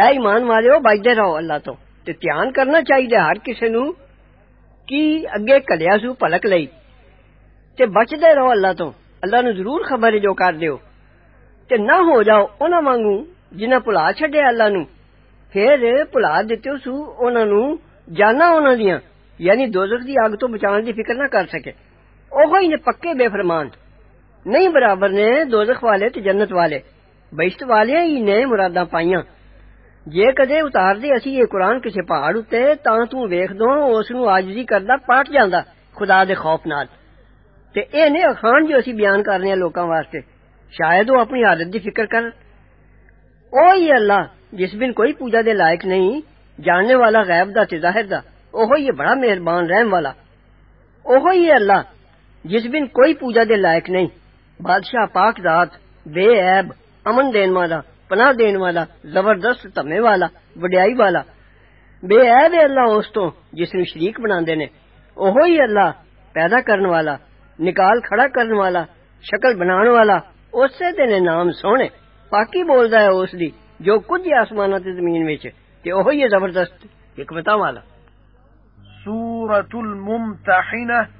اے ایمان والیو بچدے رہو اللہ تو۔ دھیان کرنا چاہیے ہر کسی نو کی اگے کلیا سو پلک لئی۔ تے بچدے رہو اللہ تو۔ اللہ نو ضرور خبر جو کر دیو۔ تے نہ ہو جاؤ انہاں وانگو جنہ پلا چھڈے اللہ نو۔ پھر پلا دتیو سو انہاں نو جانا انہاں دیاں۔ یعنی دوزخ دی آگ تو بچان دی فکر نہ کر سکے۔ اوہ ہی نے پکے بے فرمان۔ نہیں برابر نے دوزخ والے تے جنت والے۔ بہشت والے ہی نے مراداں پائیاں۔ ਜੇ ਕਦੇ ਉਤਾਰਦੇ ਅਸੀਂ ਇਹ ਕੁਰਾਨ ਕਿਸੇ ਪਹਾੜ ਉੱਤੇ ਤਾਂ ਤੂੰ ਵੇਖਦੋਂ ਉਸ ਨੂੰ ਆਜਜ਼ੀ ਕਰਦਾ ਪਾਟ ਜਾਂਦਾ ਖੁਦਾ ਦੇ ਖੌਫ ਨਾਲ ਤੇ ਇਹ ਨੇ ਅਖਾਣ ਜੋ ਅਸੀਂ ਬਿਆਨ ਕਰ ਰਹੇ ਹਾਂ ਲੋਕਾਂ ਵਾਸਤੇ ਸ਼ਾਇਦ ਉਹ ਆਪਣੀ ਹਾਲਤ ਦੀ ਫਿਕਰ ਕਰਨ ਉਹ ਹੀ ਅੱਲਾ ਜਿਸ ਬਿਨ ਕੋਈ ਪੂਜਾ ਦੇ ਲਾਇਕ ਨਹੀਂ ਜਾਣਨੇ ਵਾਲਾ ਗੈਬ ਦਾ ਤੇ ਜ਼ਾਹਿਰ ਦਾ ਉਹ ਹੀ ਬੜਾ ਮਿਹਰਬਾਨ ਰਹਿਮ ਵਾਲਾ ਉਹ ਹੀ ਅੱਲਾ ਜਿਸ ਬਿਨ ਕੋਈ ਪੂਜਾ ਦੇ ਲਾਇਕ ਨਹੀਂ ਬਾਦਸ਼ਾਹ ਪਾਕ ਜ਼ਾਤ ਬੇਅਬ ਅਮਨ ਦੇਣ پناہ دین والا، زبردست تمے والا، وڈیائی والا۔ بے عیب اللہ اس تو جس نے شریک بنا دینے اوہو ہی اللہ پیدا کرن والا، نکال کھڑا کرن والا، شکل بنان والا۔ اس سے دینے نام سونے۔ پاکی بول دا ہے اس دی، جو کچھ ہی آسماناں تے زمین وچ اے کہ اوہو ہی زبردست حکمتہ والا۔ سورة الممتحنہ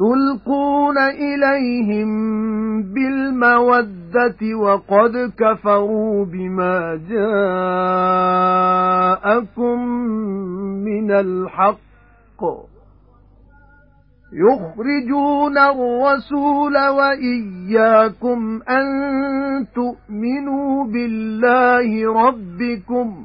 تلقون إليهم بالمودة وقد كفروا بما جاءكم من الحق. يخرجون الرسول وإياكم أن تؤمنوا بالله ربكم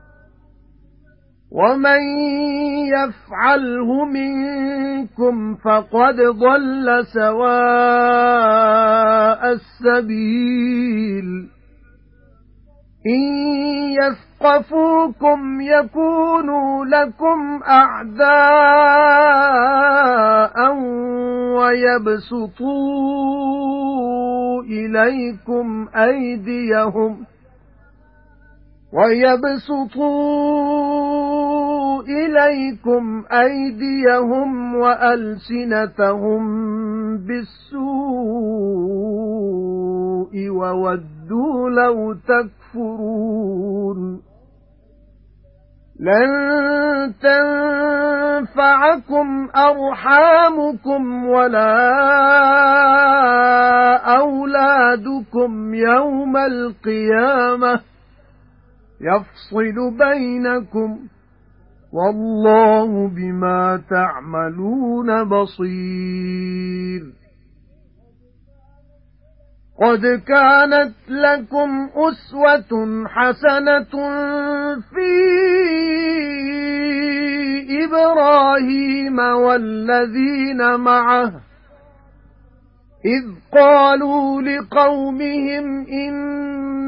وَمَن يَفْعَلْهُ مِنكُمْ فَقَدْ ضَلَّ سَوَاءَ السَّبِيلِ إِن يَثْقَفُوكُمْ يَكُونُوا لَكُمْ أَعْدَاءً وَيَبْسُطُوا إِلَيْكُمْ أَيْدِيَهُمْ وَيَبْسُطُوا إِلَيْكُمْ أَيْدِيَهُمْ وَأَلْسِنَتَهُم بِالسُّوءِ وَوَدُّوا لَوْ تَكْفُرُونَ. لَن تَنفَعَكُمْ أَرْحَامُكُمْ وَلَا أَوْلَادُكُمْ يَوْمَ الْقِيَامَةِ. يَفْصِلُ بَيْنَكُمْ وَاللَّهُ بِمَا تَعْمَلُونَ بَصِيرٌ. قَدْ كَانَتْ لَكُمْ أُسْوَةٌ حَسَنَةٌ فِي إِبْرَاهِيمَ وَالَّذِينَ مَعَهُ. إِذْ قَالُوا لِقَوْمِهِمْ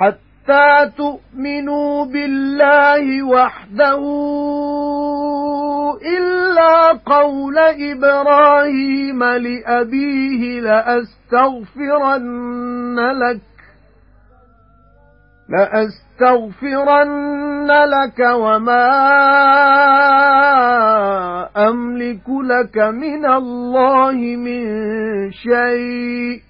حَتَّى تُؤْمِنُوا بِاللَّهِ وَحْدَهُ إِلَّا قَوْلَ إِبْرَاهِيمَ لِأَبِيهِ لَأَسْتَغْفِرَنَّ لَكَ لأستغفرن لك وما أملك لك من الله من شيء.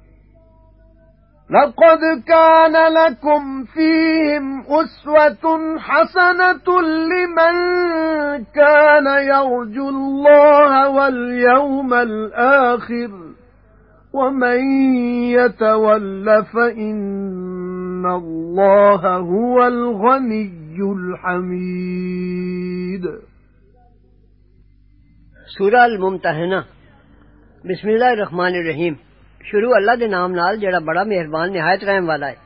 لَقَدْ كَانَ لَكُمْ فِيهِمْ أُسْوَةٌ حَسَنَةٌ لِمَن كَانَ يَرْجُو اللَّهَ وَالْيَوْمَ الْآخِرَ وَمَن يَتَوَلَّ فَإِنَّ اللَّهَ هُوَ الْغَنِيُّ الْحَمِيدُ. سورة الممتحنة. بسم الله الرحمن الرحيم. شروع اللہ دے نام نال جڑا بڑا مہربان نہایت رحم والا ہے۔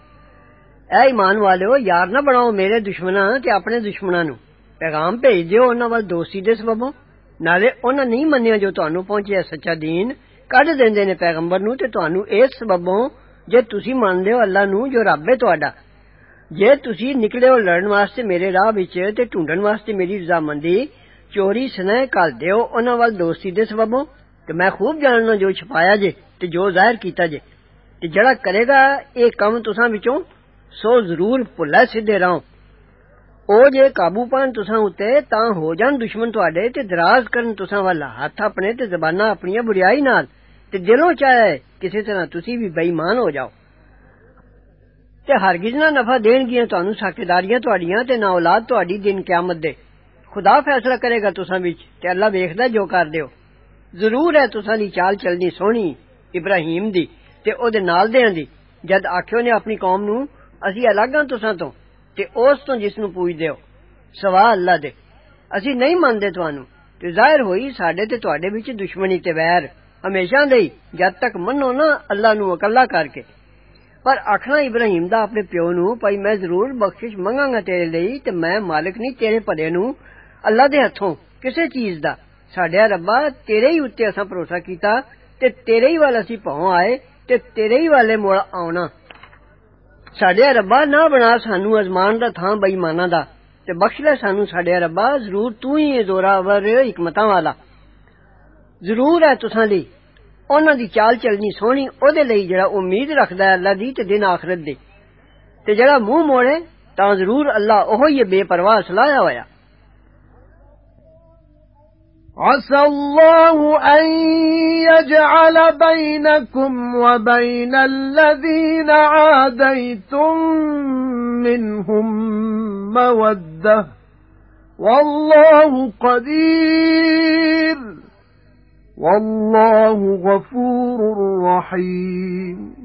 اے ایمان والو، یار نہ بناؤ میرے دشمناں تے اپنے دشمناں نو پیغام بھیج دیو انہاں ول دوستی دے سببوں۔ نالے انہاں نہیں منیا جو تانوں پہنچیا سچا دین۔ کڈ دیندے نے پیغمبر نو تے تانوں اس سببوں جے تسی مان لیو اللہ نو جو رب ہے تہاڈا۔ جے تسی نکلے ہو لڑن واسطے میرے راہ وچ تے ڈھونڈن واسطے میری رضامندی، چوری سنے کر دیو انہاں ول دوستی دے سببوں۔ کہ میں خوب جاننا جو چھپایا جے تے جو ظاہر کیتا جے تے جڑا کرے گا اے کم تساں وچوں سو ضرور بھلا سیدھے راہ او جے قابو پان تساں اتے تاں ہو جان دشمن تواڈے تے دراز کرن تساں والا ہاتھ اپنے تے زباناں اپنی برائی نال تے دلوں چاہے کسی طرح تسی بھی بے ایمان ہو جاؤ۔ تے ہرگز نہ نفع دین گیاں تانوں ساکیداریاں تواڈیاں تے نہ اولاد تواڈی دین قیامت دے۔ خدا فیصلہ کرے گا تساں وچ تے اللہ ویکھدا جو کر ہو۔ ضرور ہے تساں دی چال چلنی سونی ابراہیم دی تے او دے نال دیاں دی۔ جد آکھیو نے اپنی قوم نو اسی الگ ہاں تساں تو تے اس تو جس نو پوجدیو سوا اللہ دے۔ اسی نہیں مندے توانو تے ظاہر ہوئی ساڈے تے تواڈے وچ دشمنی تے ویر۔ ہمیشہ دے جد تک منو نا اللہ نو اکلا کر کے۔ پر آکھنا ابراہیم دا اپنے پیو نو پائی میں ضرور بخشش منگا گا تیرے لئی تے میں مالک نہیں تیرے پلے نو اللہ دے ہتھوں کسے چیز دا۔ ਸਾਡੇ ਰੱਬਾ ਤੇਰੇ ਹੀ ਉੱਤੇ ਅਸਾਂ ਭਰੋਸਾ ਕੀਤਾ ਤੇ ਤੇਰੇ ਹੀ ਵੱਲ ਅਸੀਂ ਭੌਂ ਆਏ ਤੇ ਤੇਰੇ ਹੀ ਵਾਲੇ ਮੋੜ ਆਉਣਾ ਸਾਡੇ ਰੱਬਾ ਨਾ ਬਣਾ ਸਾਨੂੰ ਅਜ਼ਮਾਨ ਦਾ ਥਾਂ ਬੇਈਮਾਨਾਂ ਦਾ ਤੇ ਬਖਸ਼ ਲੈ ਸਾਨੂੰ ਸਾਡੇ ਰੱਬਾ ਜ਼ਰੂਰ ਤੂੰ ਹੀ ਜ਼ੋਰਾਵਰ ਹਕਮਤਾਂ ਵਾਲਾ ਜ਼ਰੂਰ ਹੈ ਤੁਸਾਂ ਲਈ ਉਹਨਾਂ ਦੀ ਚਾਲ ਚੱਲਣੀ ਸੋਹਣੀ ਉਹਦੇ ਲਈ ਜਿਹੜਾ ਉਮੀਦ ਰੱਖਦਾ ਹੈ ਅੱਲਾ ਦੀ ਤੇ ਦਿਨ ਆਖਰਤ ਦੀ ਤੇ ਜਿਹੜਾ ਮੂੰਹ ਮੋੜੇ ਤਾਂ ਜ਼ਰੂਰ ਅੱਲਾ ਉਹ ਹੀ ਬੇਪਰਵਾਹ ਸਲਾਇਆ ਹੋਇਆ عسى الله أن يجعل بينكم وبين الذين عاديتم منهم مودة. والله قدير. والله غفور رحيم.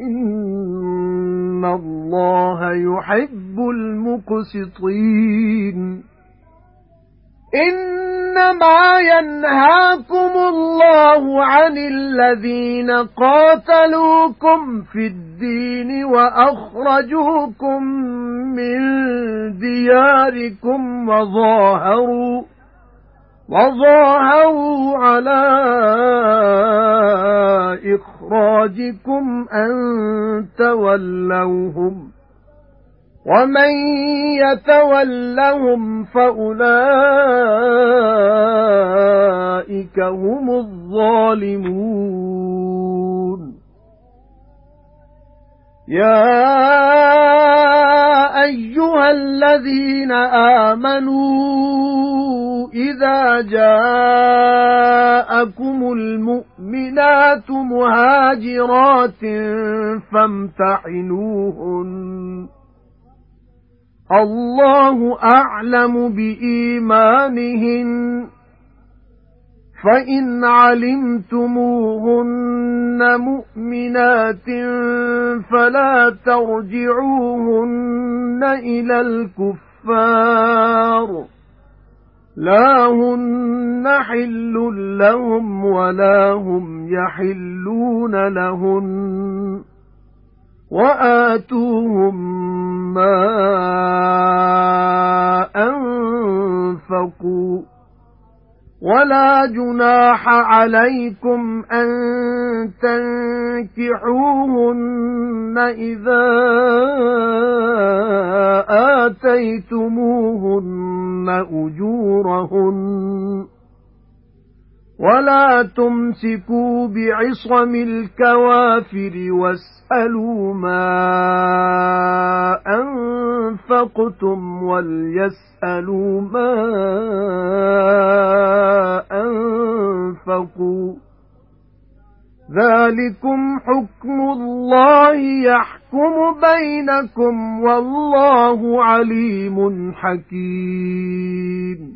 إِنَّ اللَّهَ يُحِبُّ الْمُقْسِطِينَ إِنَّمَا يَنْهَاكُمُ اللَّهُ عَنِ الَّذِينَ قَاتَلُوكُمْ فِي الدِّينِ وَأَخْرَجُوكُم مِّن دِيارِكُمْ وَظَاهَرُوا وَظَاهَرُوا عَلَى إِخْرَاجِكُمْ أَن تَوَلَّوْهُمْ وَمَن يَتَوَلَّهُمْ فَأُولَئِكَ هُمُ الظَّالِمُونَ. يَا أَيُّهَا الَّذِينَ آمَنُوا إِذَا جَاءَكُمُ الْمُؤْمِنَاتُ مُهَاجِرَاتٍ فَامْتَحِنُوهُنَّ. الله أعلم بإيمانهن. فَإِنْ عَلِمْتُمُوهُنَّ مُؤْمِنَاتٍ فَلَا تَرْجِعُوهُنَّ إِلَى الْكُفَّارِ. لَا هُنَّ حِلٌّ لَّهُمْ وَلَا هُمْ يَحِلُّونَ لَهُنَّ وَآتُوهُم مَّا أَنفَقُوا وَلَا جُنَاحَ عَلَيْكُمْ أَن تَنكِحُوهُنَّ إِذَا آتَيْتُمُوهُنَّ أُجُورَهُنَّ. وَلَا تُمْسِكُوا بِعِصَمِ الْكَوَافِرِ وَاسْأَلُوا مَا أَنفَقْتُمْ وَلْيَسْأَلُوا مَا أَنفَقُوا ذَلِكُمْ حُكْمُ اللَّهِ يَحْكُمُ بَيْنَكُمْ وَاللَّهُ عَلِيمٌ حَكِيمٌ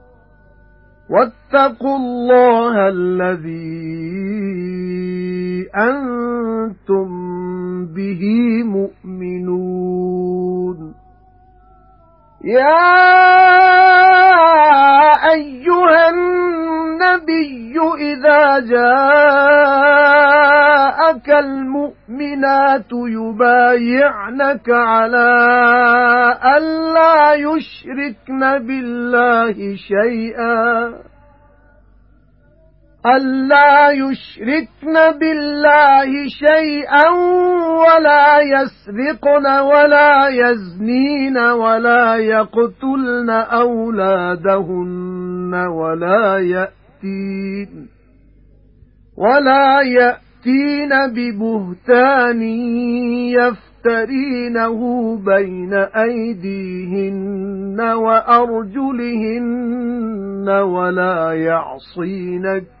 وَاتَّقُوا اللَّهَ الَّذِي أَنتُم بِهِ مُؤْمِنُونَ. يَا أَيُّهَا النَّبِيُّ إِذَا جَاءَكَ الْمُؤْمِنَاتُ يُبَايِعْنَكَ عَلَى أَلَّا يُشْرِكْنَ بِاللَّهِ شَيْئًا. أَلَّا يُشْرِكْنَ بِاللَّهِ شَيْئًا وَلَا يَسْرِقْنَ وَلَا يَزْنِينَ وَلَا يَقْتُلْنَ أَوْلَادَهُنَّ وَلَا يَأْتِينَ وَلَا يَأْتِينَ بِبُهْتَانٍ يَفْتَرِينَهُ بَيْنَ أَيْدِيهِنَّ وَأَرْجُلِهِنَّ وَلَا يَعْصِينَكَ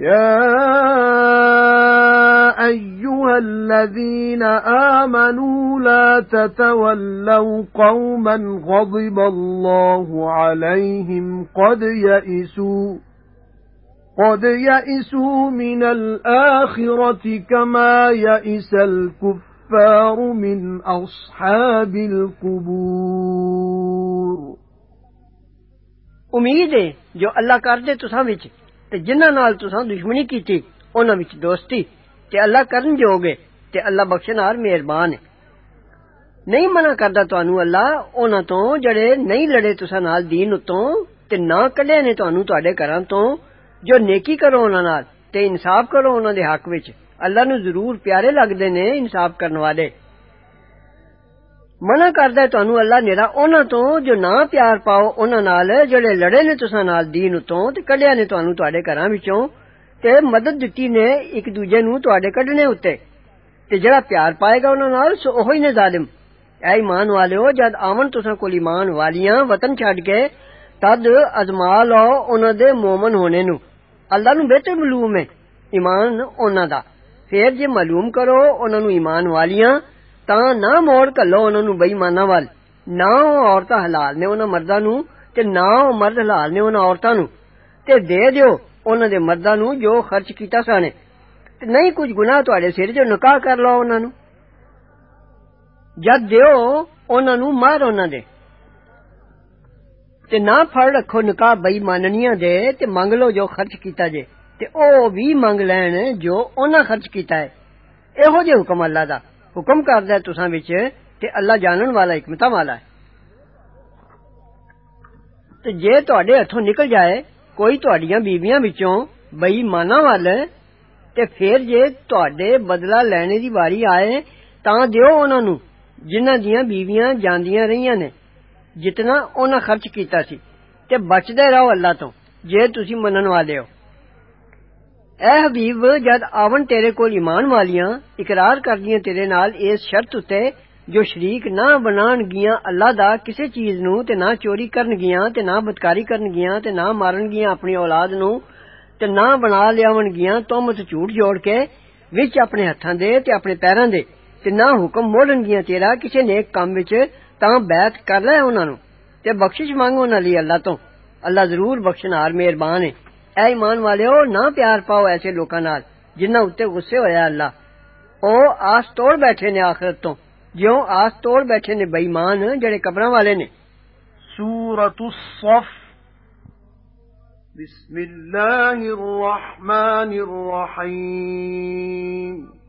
يَا أَيُّهَا الَّذِينَ آمَنُوا لَا تَتَوَلَّوْا قَوْمًا غَضِبَ اللَّهُ عَلَيْهِمْ قَدْ يَئِسُوا قَدْ يَئِسُوا مِنَ الْآخِرَةِ كَمَا يَئِسَ الْكُفَّارُ مِنْ أَصْحَابِ الْقُبُورِ امید ہے جو اللہ کر دے تساں وچ تے جنہاں نال تساں دشمنی کیتی انہاں وچ دوستی تے اللہ کرن جوگے تے اللہ بخشن ہار مہربان ہے نہیں منع کردا تانوں اللہ انہاں تو جڑے نہیں لڑے تساں نال دین اتوں تے نہ کڈے نے تانوں تواڈے گھراں تو جو نیکی کرو انہاں نال تے انصاف کرو انہاں دے حق وچ اللہ نو ضرور پیارے لگدے نے انصاف کرن والے منع کردا ہے تانوں اللہ نیرا انہاں تو جو نہ پیار پاؤ انہاں نال جڑے لڑے نے تساں نال دین اتوں تے کڈیا نے تانوں تواڈے گھراں وچوں تے مدد دتی نے ایک دوجے نوں تواڈے کڈنے اُتے تے جڑا پیار پائے گا انہاں نال سو اوہی نے ظالم اے ایمان والیو جد آمن تساں کول ایمان والیاں وطن چھڈ کے تد ازما لو انہاں دے مومن ہونے نو اللہ نو بہتر معلوم ہے ایمان انہاں دا پھر جے معلوم کرو انہاں نو ایمان والیاں ਤਾਂ ਨਾ ਮੋੜ ਘੱਲੋ ਉਹਨਾਂ ਨੂੰ ਬੇਈਮਾਨਾਂ ਵੱਲ ਨਾ ਉਹ ਔਰਤਾਂ ਹਲਾਲ ਨੇ ਉਹਨਾਂ ਮਰਦਾਂ ਨੂੰ ਤੇ ਨਾ ਉਹ ਮਰਦ ਹਲਾਲ ਨੇ ਉਹਨਾਂ ਔਰਤਾਂ ਨੂੰ ਤੇ ਦੇ ਦਿਓ ਉਹਨਾਂ ਦੇ ਮਰਦਾਂ ਨੂੰ ਜੋ ਖਰਚ ਕੀਤਾ ਸਾਨੇ ਤੇ ਨਹੀਂ ਕੁਝ ਗੁਨਾਹ ਤੁਹਾਡੇ ਸਿਰ ਜੋ ਨਿਕਾਹ ਕਰ ਲਓ ਉਹਨਾਂ ਨੂੰ ਜਦ ਦਿਓ ਉਹਨਾਂ ਨੂੰ ਮਾਰ ਉਹਨਾਂ ਦੇ ਤੇ ਨਾ ਫੜ ਰੱਖੋ ਨਿਕਾਹ ਬੇਈਮਾਨੀਆਂ ਦੇ ਤੇ ਮੰਗ ਲਓ ਜੋ ਖਰਚ ਕੀਤਾ ਜੇ ਤੇ ਉਹ ਵੀ ਮੰਗ ਲੈਣ ਜੋ ਉਹਨਾਂ ਖਰਚ ਕੀਤਾ ਹੈ ਇਹੋ ਜਿਹੇ ਹੁਕਮ ਅੱਲਾ ਦਾ حکم کرد ہے تساں وچ تے اللہ جانن والا حکمتہ والا ہے۔ تو جے تو اڈے ہتھوں نکل جائے، کوئی تواڈیاں بیویاں وچوں بے ایماناں ول، تے پھر جے تواڈے بدلہ لینے دی واری آئے، تاں دیو انہاں نو جنہاں دیاں بیویاں جاندیاں رہیاں نے، جتنا انہاں خرچ کیتا سی۔ تے بچدے رہو اللہ تو جے تسی منن والے ہو۔ اے حبیب جد آون تیرے کول ایمان والیاں اقرار کردیاں تیرے نال اس شرط تے جو شریک نہ بنان گیاں اللہ دا کسے چیز نو تے نہ چوری کرن گیاں تے نہ بدکاری کرن گیاں تے نہ مارن گیاں اپنی اولاد نو تے نہ بنا لیاون گیاں تہمت جھوٹ جوڑ کے وچ اپنے ہتھاں دے تے اپنے پیراں دے تے نہ حکم موڑن گیاں تیرا کسے نیک کام وچ تاں بیعت کر لے انہاں نو تے بخشش منگ انہاں لئی اللہ تو اللہ ضرور بخشنہار مہربان ہے اے ایمان والےو نہ پیار پاؤ ایسے لوکاں نال جنہاں غصے ہوا اللہ۔ او آس توڑ بیٹھے نے آخرت تو۔ جیوں آس توڑ بیٹھے نے بے ایمان جڑے قبراں والے نے۔ سورۃ الصف۔ بسم اللہ الرحمن الرحیم۔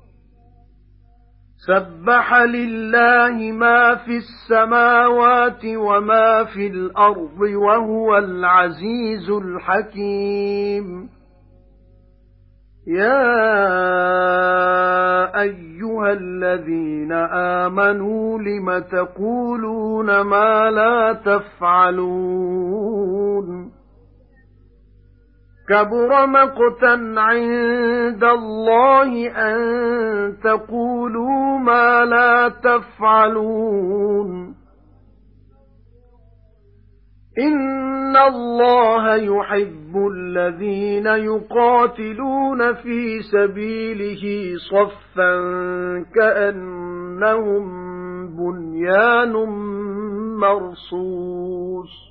سبح لله ما في السماوات وما في الأرض وهو العزيز الحكيم. يا أيها الذين آمنوا لم تقولون ما لا تفعلون؟ كَبُرَ مَقْتًا عِندَ اللَّهِ أَن تَقُولُوا مَا لَا تَفْعَلُونَ. إِنَّ اللَّهَ يُحِبُّ الَّذِينَ يُقَاتِلُونَ فِي سَبِيلِهِ صَفًّا كَأَنَّهُم بُنْيَانٌ مَّرْصُوصٌ.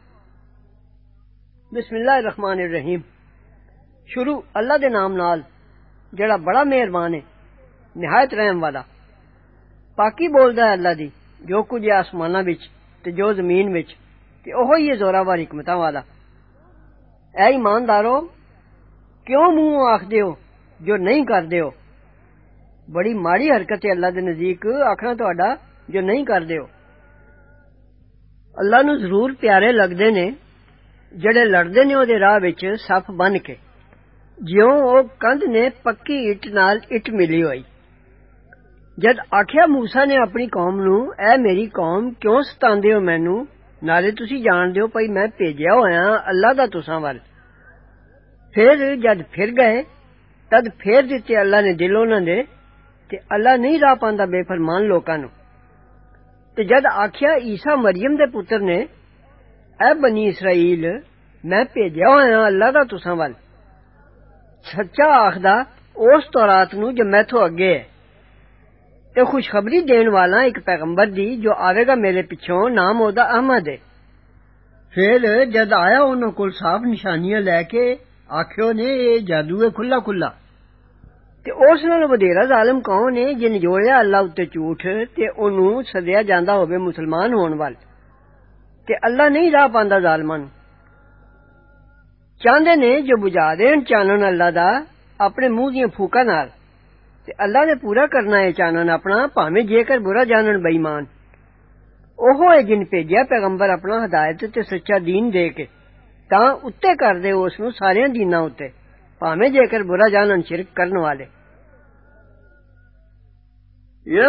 بسم اللہ الرحمن الرحیم شروع اللہ دے نام نال جڑا بڑا مہربان ہے نہایت رحم والا پاکی بولدا ہے اللہ دی جو کچھ ہے آسماناں وچ تے جو زمین وچ تے اوہو ہی زورا وار حکمتاں والا اے ایماندارو کیوں مونہوں آکھدے ہو جو نہیں کردے ہو بڑی ماڑی حرکت ہے اللہ دے نزدیک آکھنا تہاڈا جو نہیں کردے ہو اللہ نو ضرور پیارے لگدے نے ਜਿਹੜੇ ਲੜਦੇ ਨੇ ਉਹਦੇ ਰਾਹ ਵਿੱਚ ਸੱਫ ਬੰਨ ਕੇ ਜਿਉਂ ਉਹ ਕੰਧ ਨੇ ਪੱਕੀ ਇੱਟ ਨਾਲ ਇੱਟ ਮਿਲੀ ਹੋਈ ਜਦ ਆਖਿਆ موسی ਨੇ ਆਪਣੀ ਕੌਮ ਨੂੰ ਐ ਮੇਰੀ ਕੌਮ ਕਿਉਂ ਸਤਾਉਂਦੇ ਹੋ ਮੈਨੂੰ ਨਾਲੇ ਤੁਸੀਂ ਜਾਣਦੇ ਹੋ ਭਈ ਮੈਂ ਭੇਜਿਆ ਹੋਇਆ ਅੱਲਾ ਦਾ ਤੁਸਾਂ ਵੱਲ ਫਿਰ ਜਦ ਫਿਰ ਗਏ ਤਦ ਫੇਰ ਦਿੱਤੇ ਅੱਲਾ ਨੇ ਦਿਲ ਉਹਨਾਂ ਦੇ ਤੇ ਅੱਲਾ ਨਹੀਂ ਰਾਹ ਪਾਉਂਦਾ ਬੇਫਰਮਾਨ ਲੋਕਾਂ ਨੂੰ ਤੇ ਜਦ ਆਖਿਆ ਈਸਾ ਮਰੀਮ ਦੇ ਪੁੱਤਰ ਨੇ اے بنی اسرائیل، میں بھیجیا ہوا ہاں، اللہ دا تسا ول سچا آکھدا، اس تورات نو جو میں میتھوں اگے۔ ہے تے خوشخبری دین والا ایک پیغمبر دی جو آوے گا میرے پچھوں، نام اودا احمد ہے۔ پھر جد آیا انہوں کو صاف نشانیاں لے کے آکھیو نے، اے جادو ہے، کھلا کھلا۔ تے اس نال ودھیرا ظالم کون ہے، جن جوڑیا اللہ اُتے جھوٹ، تے اونوں سدیا جاندا ہوے مسلمان ہون والے ਅੱਲਾ ਨਹੀਂ ਰਾਹ ਪਾਉਂਦਾ ਜ਼ਾਲਮਾਂ ਨੂੰ ਚਾਹੁੰਦੇ ਨੇ ਜੋ ਬੁਝਾ ਦੇਣ ਚਾਨਣ ਅੱਲਾ ਦਾ ਆਪਣੇ ਮੂੰਹ ਦੀਆਂ ਫੂਕਾਂ ਨਾਲ ਤੇ ਅੱਲਾ ਨੇ ਪੂਰਾ ਕਰਨਾ ਹੈ ਚਾਨਣ ਆਪਣਾ ਭਾਵੇਂ ਜੇਕਰ ਬੁਰਾ ਜਾਣਨ ਬੇਈਮਾਨ ਉਹ ਹੈ ਜਿਨ ਭੇਜਿਆ ਪੈਗੰਬਰ ਆਪਣਾ ਹਦਾਇਤ ਤੇ ਸੱਚਾ دین ਦੇ ਕੇ ਤਾਂ ਉੱਤੇ ਕਰਦੇ ਉਸ ਨੂੰ ਸਾਰਿਆਂ ਦੀਨਾਂ ਉੱਤੇ ਭਾਵੇਂ ਜੇਕਰ ਬੁਰਾ ਜਾਣਨ ਸ਼ਿਰਕ ਕਰਨ ਵਾਲੇ يا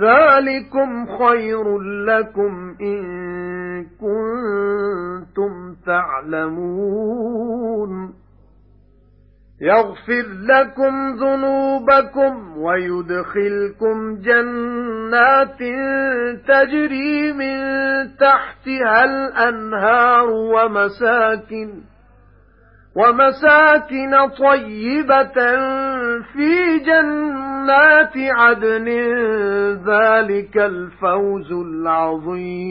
ذَلِكُمْ خَيْرٌ لَّكُمْ إِن كُنتُمْ تَعْلَمُونَ يَغْفِرْ لَكُمْ ذُنُوبَكُمْ وَيُدْخِلْكُمْ جَنَّاتٍ تَجْرِي مِن تَحْتِهَا الْأَنْهَارُ وَمَسَاكِنَ وَمَسَاكِنَ طَيِّبَةً فِي جَنَّاتِ عَدْنٍ ذَلِكَ الْفَوْزُ الْعَظِيمُ.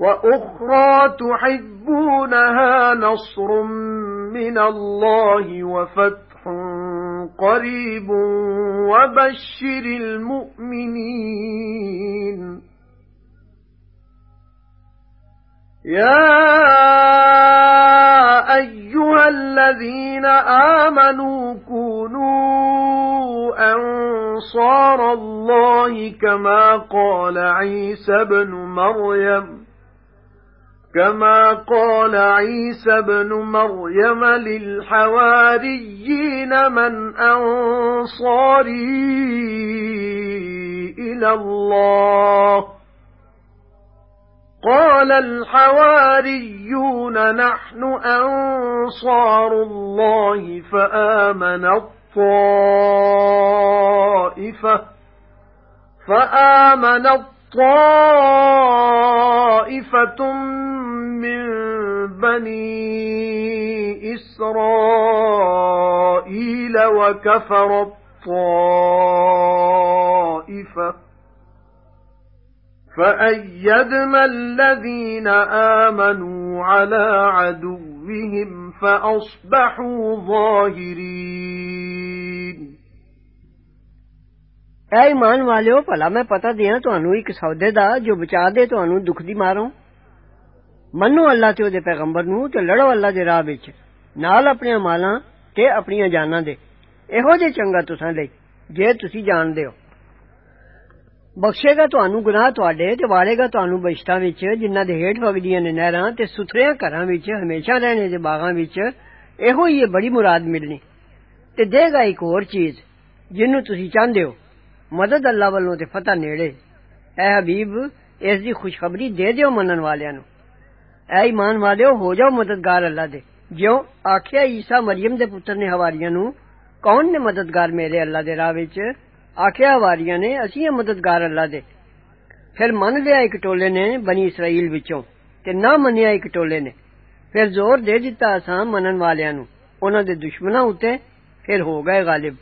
وَأُخْرَى تُحِبُّونَهَا نَصْرٌ مِنَ اللَّهِ وَفَتْحٌ قَرِيبٌ وَبَشِّرِ الْمُؤْمِنِينَ. يَا أَيُّهَا الَّذِينَ آمَنُوا كُونُوا أَنصَارَ اللَّهِ كَمَا قَالَ عِيسَى ابْنُ مَرْيَمَ كَمَا قَالَ عِيسَى ابْنُ مَرْيَمَ لِلْحَوَارِيِّينَ مَنْ أَنصَارِي إِلَى اللَّهِ. قَالَ الْحَوَارِيُّونَ نَحْنُ أَنصَارُ اللَّهِ فَآمَنَ الطَّائِفَةُ فَآمَنَ طَائِفَةٌ مِنْ بَنِي إِسْرَائِيلَ وَكَفَرَ الطَّائِفَةُ. فَأَيَّدْنَا الَّذِينَ آمَنُوا عَلَى عَدُوِّهِمْ فَأَصْبَحُوا ظَاهِرِينَ ਐ ਇਮਾਨ ਵਾਲਿਓ ਭਲਾ ਮੈਂ ਪਤਾ ਦਿਆਂ ਤੁਹਾਨੂੰ ਇੱਕ ਸੌਦੇ ਦਾ ਜੋ ਬਚਾ ਦੇ ਤੁਹਾਨੂੰ ਦੁੱਖ ਦੀ ਮਾਰੋਂ ਮੰਨੋ ਅੱਲਾ ਤੇ ਉਹਦੇ ਪੈਗੰਬਰ ਨੂੰ ਤੇ ਲੜੋ ਅੱਲਾ ਦੇ ਰਾਹ ਵਿੱਚ ਨਾਲ ਆਪਣੀਆਂ ਮਾਲਾਂ ਤੇ ਆਪਣੀਆਂ ਜਾਨਾਂ ਦੇ ਇਹੋ ਜੇ ਚੰਗਾ ਤੁਸਾਂ ਲਈ ਜੇ ਤੁਸੀਂ ਜਾਣਦੇ ਹੋ ਬਖਸ਼ੇਗਾ ਤੁਹਾਨੂੰ ਗੁਨਾਹ ਤੁਹਾਡੇ ਤੇ ਵਾਲੇਗਾ ਤੁਹਾਨੂੰ ਬਸ਼ਤਾਂ ਵਿੱਚ ਜਿਨ੍ਹਾਂ ਦੇ ਹੇਠ ਵਗਦੀਆਂ ਨੇ ਨਹਿਰਾਂ ਤੇ ਸੁਥਰਿਆਂ ਘਰਾਂ ਵਿੱਚ ਹਮੇਸ਼ਾ ਰਹਿਣੇ ਦੇ ਬਾਗਾਂ ਵਿੱਚ ਇਹੋ ਹੀ ਇਹ ਬੜੀ ਮੁਰਾਦ ਮਿਲਣੀ ਤੇ ਦੇਗਾ ਇੱਕ ਹੋਰ ਚੀਜ਼ ਜਿਹਨੂੰ ਤੁਸੀਂ ਚਾਹੁੰਦੇ ਹੋ ਮਦਦ ਅੱਲਾ ਵੱਲੋਂ ਤੇ ਫਤਹ ਨੇੜੇ ਐ ਹਬੀਬ ਇਸ ਦੀ ਖੁਸ਼ਖਬਰੀ ਦੇ ਦਿਓ ਮੰਨਣ ਵਾਲਿਆਂ ਨੂੰ ਐ ਈਮਾਨ ਵਾਲਿਓ ਹੋ ਜਾਓ ਮਦਦਗਾਰ ਅੱਲਾ ਦੇ ਜਿਉਂ ਆਖਿਆ ਈਸਾ ਮਰੀਮ ਦੇ ਪੁੱਤਰ ਨੇ ਹਵਾਰੀਆਂ ਨੂੰ ਕੌਣ ਨੇ ਮਦਦਗਾਰ ਮੇਰੇ ਅੱਲਾ ਦੇ ਰਾਹ ਵਿੱਚ آخیا واریاں نے اسی مددگار اللہ دے پھر من لیا ایک ٹولے نے بنی اسرائیل وچوں تے نہ منیا ایک ٹولے نے پھر زور دے دیتا اساں منن والیاں نو انہاں دے دشمناں اوتے پھر ہو گئے غالب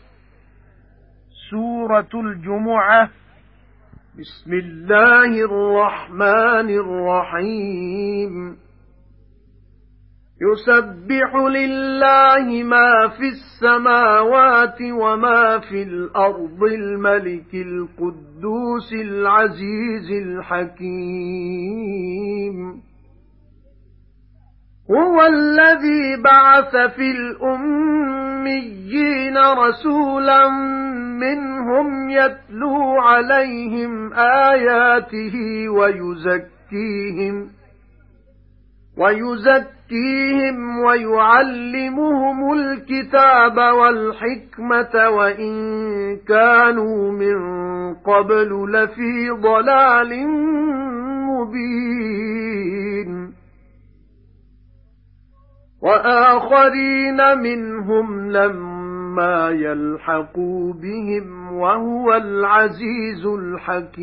سورة الجمعة بسم الله الرحمن الرحيم يُسَبِّحُ لِلَّهِ مَا فِي السَّمَاوَاتِ وَمَا فِي الْأَرْضِ الْمَلِكِ الْقُدُّوسِ الْعَزِيزِ الْحَكِيمِ. هُوَ الَّذِي بَعَثَ فِي الْأُمِّيِّينَ رَسُولًا مِنْهُمْ يَتْلُو عَلَيْهِمْ آيَاتِهِ وَيُزَكِّيهِمْ وَيُزَكِّيهِمْ وَيُعَلِّمُهُمُ الْكِتَابَ وَالْحِكْمَةَ وَإِن كَانُوا مِن قَبْلُ لَفِي ضَلَالٍ مُبِينٍ. وَآخَرِينَ مِنْهُمْ لَمَّا يَلْحَقُوا بِهِمْ وَهُوَ الْعَزِيزُ الْحَكِيمُ.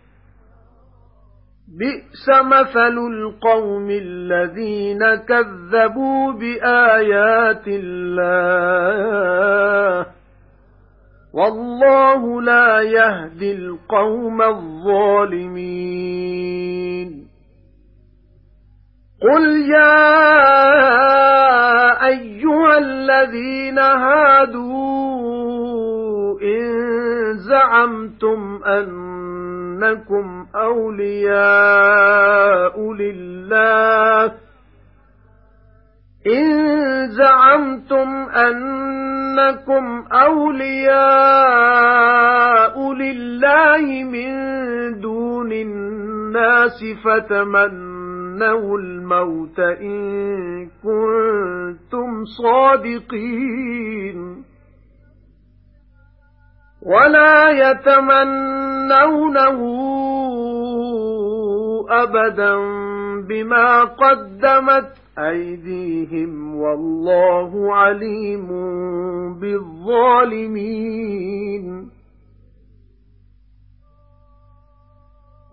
بِئْسَ مَثَلُ الْقَوْمِ الَّذِينَ كَذَّبُوا بِآيَاتِ اللَّهِ. وَاللَّهُ لَا يَهْدِي الْقَوْمَ الظَّالِمِينَ. قُلْ يَا أَيُّهَا الَّذِينَ هَادُوا إِن زَعَمْتُمْ أَنَّكُمْ أَوْلِيَاءُ لِلَّهِ. إِن زَعَمْتُمْ أَنَّكُمْ أَوْلِيَاءُ لِلَّهِ مِن دُونِ النَّاسِ فَتَمَنَّوُا الْمَوْتَ إِن كُنتُمْ صَادِقِينَ. وَلَا يَتَمَنَّوْنَهُ أَبَدًا بِمَا قَدَّمَتْ أَيْدِيهِمْ وَاللَّهُ عَلِيمٌ بِالظَّالِمِينَ